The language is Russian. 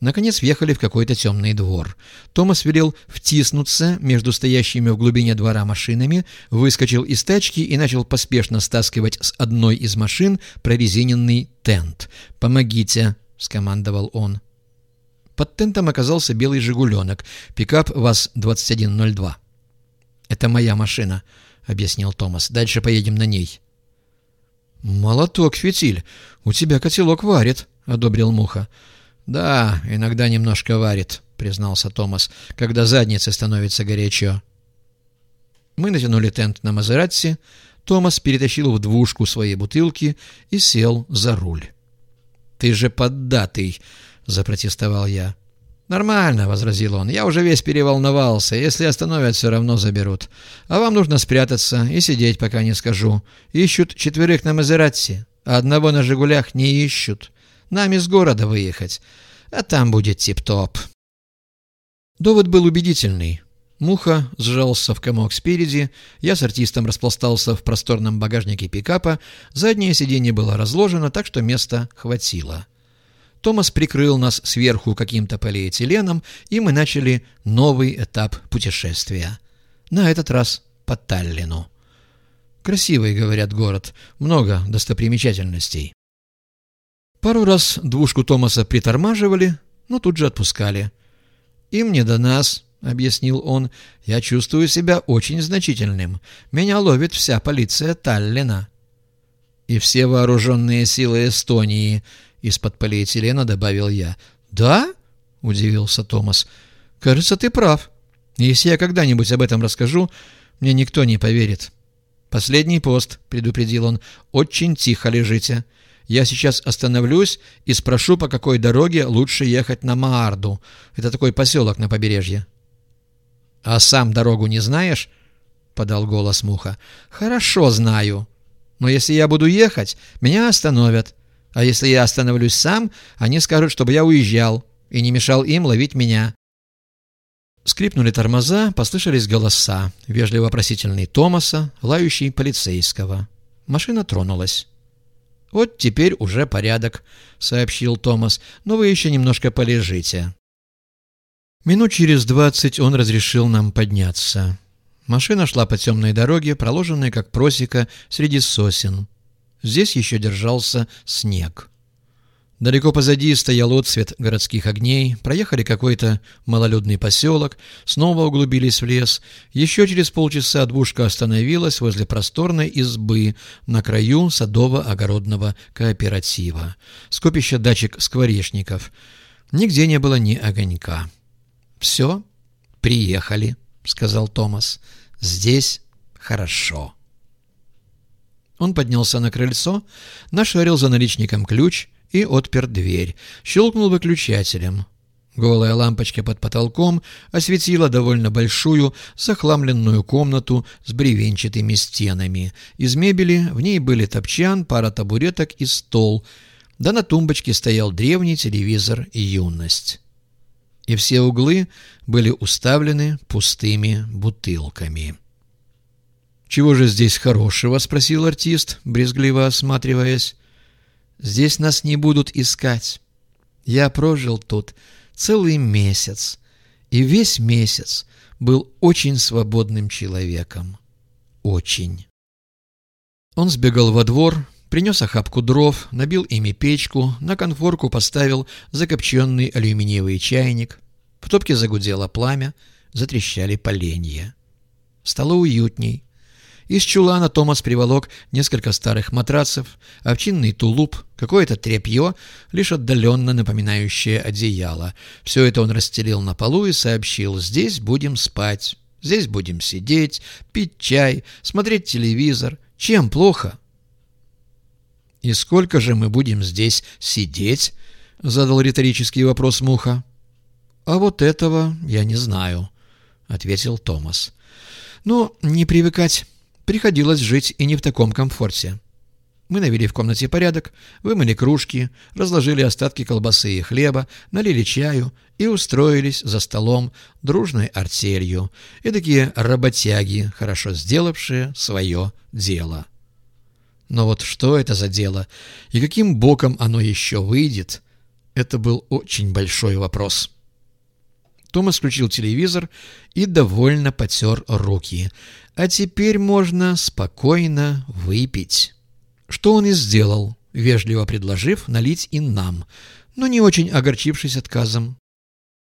Наконец въехали в какой-то темный двор. Томас велел втиснуться между стоящими в глубине двора машинами, выскочил из тачки и начал поспешно стаскивать с одной из машин прорезиненный тент. «Помогите!» — скомандовал он. Под тентом оказался белый «Жигуленок», пикап ВАЗ-2102. «Это моя машина», — объяснил Томас. «Дальше поедем на ней». «Молоток, фитиль, у тебя котелок варит», — одобрил Муха. «Да, иногда немножко варит», — признался Томас, — «когда заднице становится горячо». Мы натянули тент на Мазератти, Томас перетащил в двушку свои бутылки и сел за руль. «Ты же поддатый!» — запротестовал я. «Нормально», — возразил он. «Я уже весь переволновался. Если остановят, все равно заберут. А вам нужно спрятаться и сидеть, пока не скажу. Ищут четверых на Мазератти, а одного на «Жигулях» не ищут. Нам из города выехать, а там будет тип-топ». Довод был убедительный. Муха сжался в комок спереди, я с артистом распластался в просторном багажнике пикапа, заднее сиденье было разложено, так что места хватило. Томас прикрыл нас сверху каким-то полиэтиленом, и мы начали новый этап путешествия. На этот раз по Таллину. Красивый, говорят, город, много достопримечательностей. Пару раз двушку Томаса притормаживали, но тут же отпускали. «Им не до нас», — объяснил он. «Я чувствую себя очень значительным. Меня ловит вся полиция Таллина». «И все вооруженные силы Эстонии», — из-под полиэтилена добавил я. «Да?» — удивился Томас. «Кажется, ты прав. Если я когда-нибудь об этом расскажу, мне никто не поверит». «Последний пост», — предупредил он. «Очень тихо лежите. Я сейчас остановлюсь и спрошу, по какой дороге лучше ехать на Маарду. Это такой поселок на побережье». «А сам дорогу не знаешь?» — подал голос Муха. «Хорошо знаю. Но если я буду ехать, меня остановят. А если я остановлюсь сам, они скажут, чтобы я уезжал и не мешал им ловить меня». Скрипнули тормоза, послышались голоса, вежливо-просительный Томаса, лающий полицейского. Машина тронулась. «Вот теперь уже порядок», — сообщил Томас, — «но вы еще немножко полежите». Минут через двадцать он разрешил нам подняться. Машина шла по темной дороге, проложенной как просека среди сосен. Здесь еще держался снег. Далеко позади стоял отсвет городских огней, проехали какой-то малолюдный поселок, снова углубились в лес. Еще через полчаса двушка остановилась возле просторной избы на краю садово-огородного кооператива. Скопище дачек скворечников. Нигде не было ни огонька. «Все, приехали», — сказал Томас. «Здесь хорошо». Он поднялся на крыльцо, нашарил за наличником ключ — и отпер дверь, щелкнул выключателем. Голая лампочка под потолком осветила довольно большую, захламленную комнату с бревенчатыми стенами. Из мебели в ней были топчан, пара табуреток и стол, да на тумбочке стоял древний телевизор «Юность». И все углы были уставлены пустыми бутылками. «Чего же здесь хорошего?» — спросил артист, брезгливо осматриваясь. Здесь нас не будут искать. Я прожил тут целый месяц, и весь месяц был очень свободным человеком. Очень. Он сбегал во двор, принес охапку дров, набил ими печку, на конфорку поставил закопченный алюминиевый чайник. В топке загудело пламя, затрещали поленья. Стало уютней. Из чулана Томас приволок несколько старых матрацев, овчинный тулуп, какое-то тряпье, лишь отдаленно напоминающее одеяло. Все это он расстелил на полу и сообщил «Здесь будем спать, здесь будем сидеть, пить чай, смотреть телевизор. Чем плохо?» «И сколько же мы будем здесь сидеть?» — задал риторический вопрос Муха. «А вот этого я не знаю», — ответил Томас. «Ну, не привыкать». Приходилось жить и не в таком комфорте. Мы навели в комнате порядок, вымыли кружки, разложили остатки колбасы и хлеба, налили чаю и устроились за столом дружной артелью, такие работяги, хорошо сделавшие свое дело. Но вот что это за дело и каким боком оно еще выйдет, Это был очень большой вопрос. Томас включил телевизор и довольно потер руки. А теперь можно спокойно выпить. Что он и сделал, вежливо предложив налить и нам, но не очень огорчившись отказом.